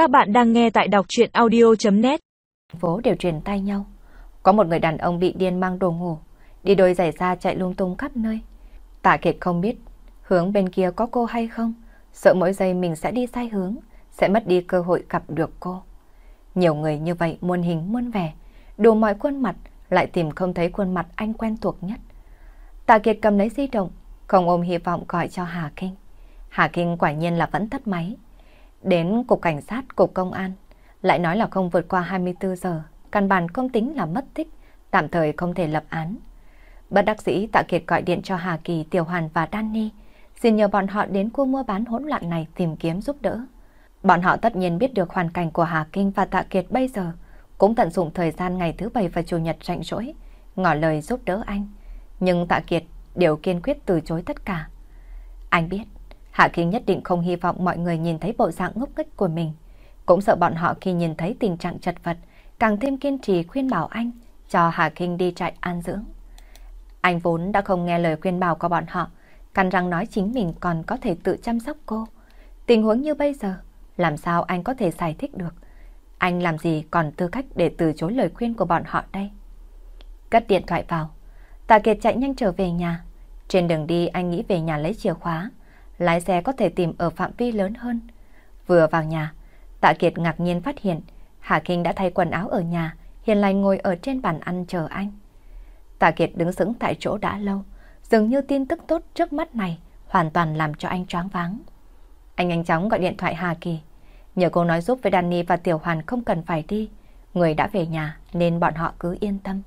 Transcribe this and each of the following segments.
Các bạn đang nghe tại đọc chuyện audio.net Phố đều truyền tay nhau. Có một người đàn ông bị điên mang đồ ngủ, đi đôi giày da chạy lung tung khắp nơi. Tạ Kiệt không biết hướng bên kia có cô hay không, sợ mỗi giây mình sẽ đi sai hướng, sẽ mất đi cơ hội gặp được cô. Nhiều người như vậy muôn hình muôn vẻ, đủ mọi khuôn mặt, lại tìm không thấy khuôn mặt anh quen thuộc nhất. Tạ Kiệt cầm lấy di động, không ôm hy vọng gọi cho Hà Kinh. Hà Kinh quả nhiên là vẫn tắt máy. Đến cục cảnh sát, cục công an, lại nói là không vượt qua 24 giờ, căn bản không tính là mất tích, tạm thời không thể lập án. Bất đắc dĩ Tạ Kiệt gọi điện cho Hà Kỳ, Tiểu Hoàn và Danny, xin nhờ bọn họ đến khu mua bán hỗn loạn này tìm kiếm giúp đỡ. Bọn họ tất nhiên biết được hoàn cảnh của Hà Kinh và Tạ Kiệt bây giờ, cũng tận dụng thời gian ngày thứ bảy và chủ nhật rảnh rỗi, ngỏ lời giúp đỡ anh. Nhưng Tạ Kiệt đều kiên quyết từ chối tất cả. Anh biết, Hạ Kinh nhất định không hy vọng mọi người nhìn thấy bộ dạng ngốc nghếch của mình. Cũng sợ bọn họ khi nhìn thấy tình trạng chật vật, càng thêm kiên trì khuyên bảo anh cho Hà Kinh đi trại an dưỡng. Anh vốn đã không nghe lời khuyên bảo của bọn họ, cắn răng nói chính mình còn có thể tự chăm sóc cô. Tình huống như bây giờ, làm sao anh có thể giải thích được? Anh làm gì còn tư cách để từ chối lời khuyên của bọn họ đây? Cất điện thoại vào, Tạ Kiệt chạy nhanh trở về nhà. Trên đường đi anh nghĩ về nhà lấy chìa khóa lái xe có thể tìm ở phạm vi lớn hơn. Vừa vào nhà, Tạ Kiệt ngạc nhiên phát hiện Hà Kinh đã thay quần áo ở nhà, hiền lành ngồi ở trên bàn ăn chờ anh. Tạ Kiệt đứng sững tại chỗ đã lâu, dường như tin tức tốt trước mắt này hoàn toàn làm cho anh choáng váng. Anh nhanh chóng gọi điện thoại Hà Kỳ, nhờ cô nói giúp với Danny và Tiểu Hoàn không cần phải đi, người đã về nhà nên bọn họ cứ yên tâm.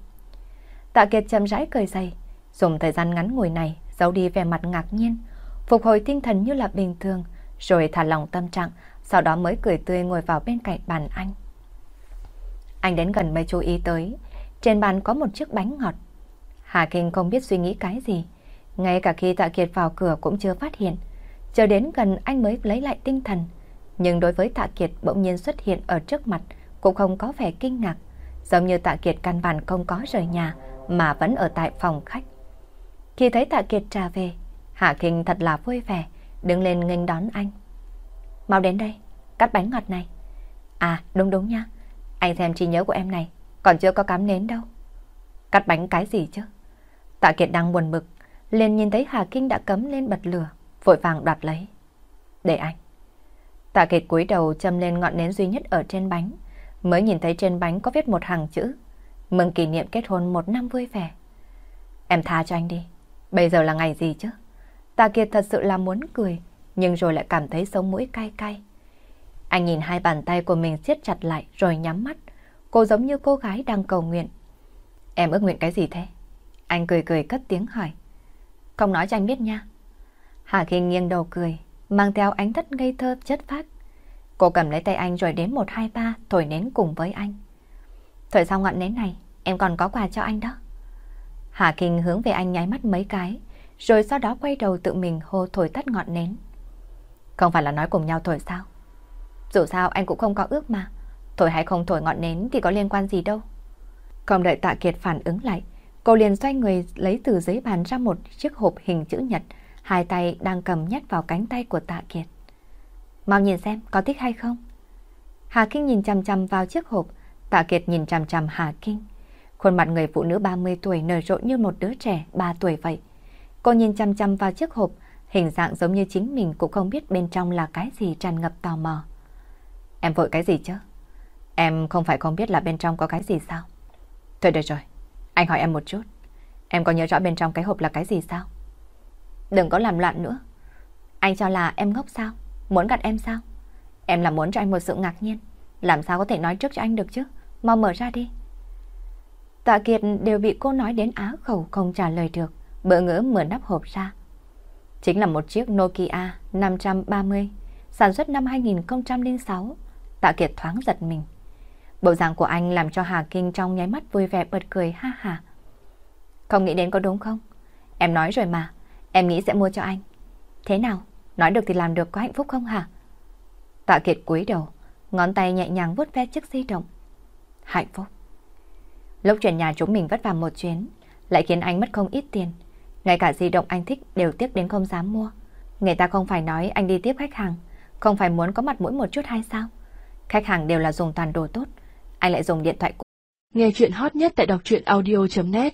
Tạ Kiệt chậm rãi cười dày, dùng thời gian ngắn ngồi này giấu đi vẻ mặt ngạc nhiên, phục hồi tinh thần như là bình thường, rồi thả lòng tâm trạng, sau đó mới cười tươi ngồi vào bên cạnh bàn anh. Anh đến gần mới chú ý tới, trên bàn có một chiếc bánh ngọt. Hà Kinh không biết suy nghĩ cái gì, ngay cả khi Tạ Kiệt vào cửa cũng chưa phát hiện. Chờ đến gần anh mới lấy lại tinh thần, nhưng đối với Tạ Kiệt bỗng nhiên xuất hiện ở trước mặt cũng không có vẻ kinh ngạc, giống như Tạ Kiệt căn bản không có rời nhà mà vẫn ở tại phòng khách. Khi thấy Tạ Kiệt trả về, Hạ Kinh thật là vui vẻ, đứng lên nghênh đón anh. Mau đến đây, cắt bánh ngọt này. À, đúng đúng nha. Anh xem trí nhớ của em này, còn chưa có cắm nến đâu. Cắt bánh cái gì chứ? Tạ Kiệt đang buồn bực, liền nhìn thấy Hà Kinh đã cấm lên bật lửa, vội vàng đoạt lấy. Để anh. Tạ Kiệt cúi đầu châm lên ngọn nến duy nhất ở trên bánh, mới nhìn thấy trên bánh có viết một hàng chữ. Mừng kỷ niệm kết hôn một năm vui vẻ. Em tha cho anh đi, bây giờ là ngày gì chứ? Tạ Kiệt thật sự là muốn cười, nhưng rồi lại cảm thấy sống mũi cay cay. Anh nhìn hai bàn tay của mình siết chặt lại rồi nhắm mắt. Cô giống như cô gái đang cầu nguyện. Em ước nguyện cái gì thế? Anh cười cười cất tiếng hỏi. Không nói cho anh biết nha. Hà Kinh nghiêng đầu cười, mang theo ánh thất ngây thơ chất phát. Cô cầm lấy tay anh rồi đến 1, 2, 3 thổi nến cùng với anh. Thổi xong ngọn nến này, em còn có quà cho anh đó. Hà Kinh hướng về anh nháy mắt mấy cái, rồi sau đó quay đầu tự mình hô thổi tắt ngọn nến. Không phải là nói cùng nhau thổi sao? Dù sao anh cũng không có ước mà, thổi hay không thổi ngọn nến thì có liên quan gì đâu. Không đợi Tạ Kiệt phản ứng lại, cô liền xoay người lấy từ dưới bàn ra một chiếc hộp hình chữ nhật, hai tay đang cầm nhét vào cánh tay của Tạ Kiệt. Mau nhìn xem có thích hay không? Hà Kinh nhìn chằm chằm vào chiếc hộp, Tạ Kiệt nhìn chằm chằm Hà Kinh. Khuôn mặt người phụ nữ 30 tuổi nở rộ như một đứa trẻ 3 tuổi vậy. Cô nhìn chăm chăm vào chiếc hộp, hình dạng giống như chính mình cũng không biết bên trong là cái gì tràn ngập tò mò. Em vội cái gì chứ? Em không phải không biết là bên trong có cái gì sao? Thôi được rồi, anh hỏi em một chút. Em có nhớ rõ bên trong cái hộp là cái gì sao? Đừng có làm loạn nữa. Anh cho là em ngốc sao? Muốn gạt em sao? Em là muốn cho anh một sự ngạc nhiên. Làm sao có thể nói trước cho anh được chứ? Mau mở ra đi. Tạ Kiệt đều bị cô nói đến á khẩu không trả lời được bỡ ngỡ mở nắp hộp ra. Chính là một chiếc Nokia 530, sản xuất năm 2006. Tạ Kiệt thoáng giật mình. Bộ dạng của anh làm cho Hà Kinh trong nháy mắt vui vẻ bật cười ha ha. Không nghĩ đến có đúng không? Em nói rồi mà, em nghĩ sẽ mua cho anh. Thế nào? Nói được thì làm được có hạnh phúc không hả? Tạ Kiệt cúi đầu, ngón tay nhẹ nhàng vuốt ve chiếc di động. Hạnh phúc. Lúc chuyển nhà chúng mình vất vả một chuyến, lại khiến anh mất không ít tiền. Ngay cả di động anh thích đều tiếc đến không dám mua. Người ta không phải nói anh đi tiếp khách hàng, không phải muốn có mặt mũi một chút hay sao? Khách hàng đều là dùng toàn đồ tốt. Anh lại dùng điện thoại cũ. Nghe chuyện hot nhất tại đọc truyện audio.net